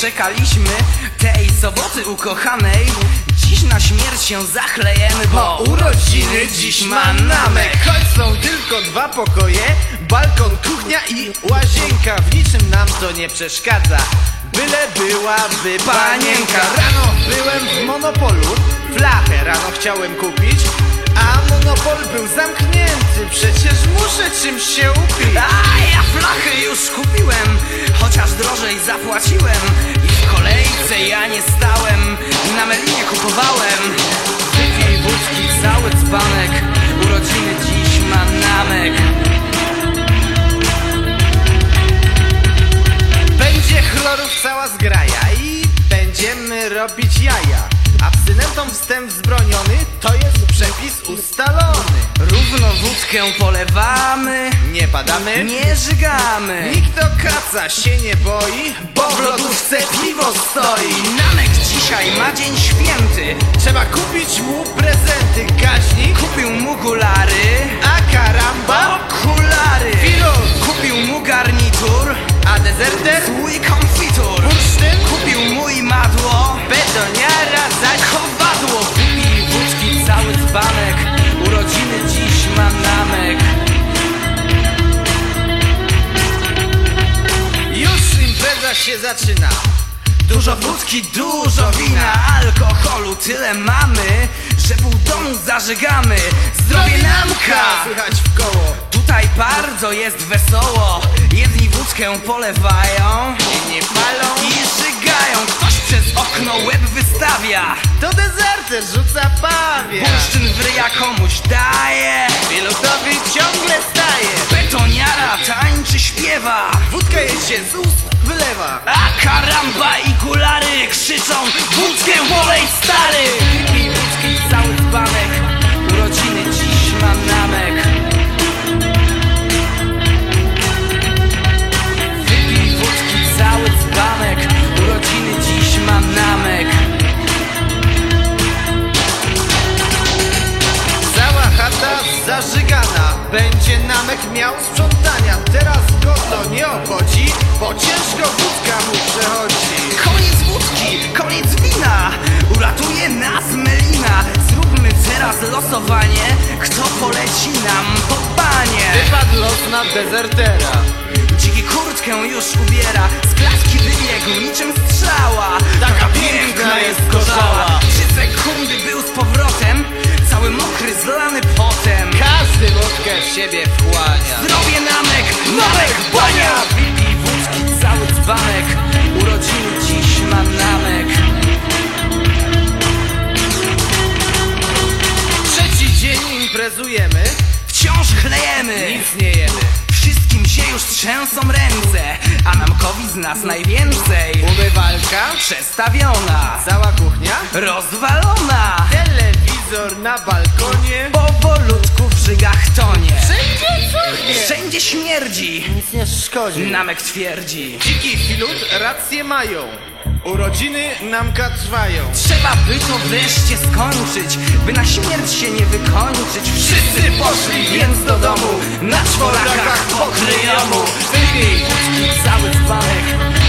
doczekaliśmy tej soboty ukochanej. Dziś na śmierć się zachlejemy, bo urodziny dziś ma namek Choć są tylko dwa pokoje Balkon, kuchnia i łazienka. W niczym nam to nie przeszkadza Byle byłaby panienka. Rano byłem w Monopolu Flachę rano chciałem kupić A Monopol był zamknięty Przecież muszę czymś się upić. A ja flachy już kupiłem, chociaż drożej zapłaciłem. I w kolejce ja nie stałem, na melinie kupowałem. Wypij wódki cały dzbanek, urodziny dziś ma namek. Będzie chlorów cała zgraja I będziemy robić jaja. Abstynentom wstęp wzbroniony Przepis ustalony. Równo wódkę polewamy, Nie padamy. Nie żygamy. Nikt o kaca się nie boi Bo w lodówce piwo stoi. Namek dzisiaj ma dzień święty. Trzeba kupić mu prezenty. Gaźnik, Kupił mu gulary a karamba Okulary. Pilot. Kupił mu garnitur A dezerter, Swój konfitur. Bursztyn, Kupił się zaczyna. Dużo wódki, dużo wina Alkoholu tyle mamy Że pół domu zażygamy. Zdrowie namka Słychać w koło. Tutaj bardzo jest wesoło. Jedni wódkę polewają Inni palą I żygają. Ktoś przez okno łeb wystawia. To dezerter rzuca pawie Bursztyn w ryja komuś daje. Pilotowi ciągle staje. Betoniara tańczy, śpiewa. Wódka jej się z ust wylewa. A karamba i kulary krzyczą namek miał sprzątania. Teraz go to nie obchodzi Bo ciężko wódka mu przechodzi. Koniec wódki, koniec wina. Uratuje nas Melina. Zróbmy teraz losowanie. Kto poleci nam po banie? Wypadł los na dezertera. Dziki kurtkę już ubiera. Z klatki wybiegł niczym strzała. Taka piękna Wszystkim się już trzęsą ręce A namkowi z nas najwięcej. Umywalka? Przestawiona. Cała kuchnia? Rozwalona. Telewizor na balkonie? Powolutku w żygach tonie. Wszędzie cudnie. Wszędzie śmierdzi. Nic nie szkodzi. Namek twierdzi. Dziki filut rację mają Urodziny namka trwają Trzeba by to wreszcie skończyć By na śmierć się nie wykończyć. Wszyscy poszli więc do domu Na czworakach pokryjomu. Wypij cały dzbanek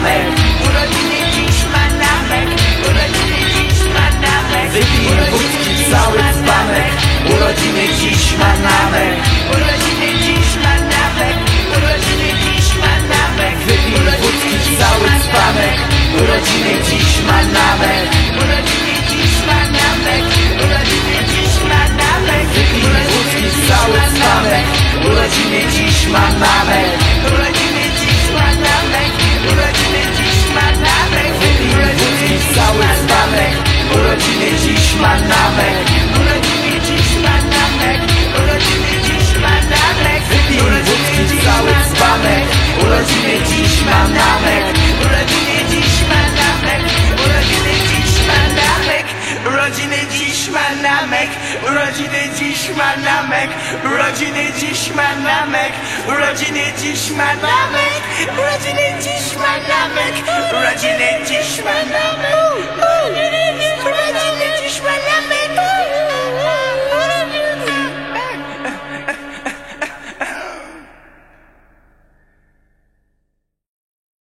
ma namek Urodziny dziś ma namek, urodziny dziś ma namek. Wypij wódki cały dzbanek Urodziny dziś ma namek Urodziny dziś ma namek, urodziny dziś ma namek. Wypij wódki cały dzbanek Urodziny dziś ma namek Urodziny dziś ma namek, urodziny dziś ma namek. Wypij wódki cały dzbanek Urodziny dziś ma namek Urodziny dziś ma namek Urodziny dziś ma namek Urodziny dziś ma namek Urodziny dziś ma namek Urodziny dziś ma namek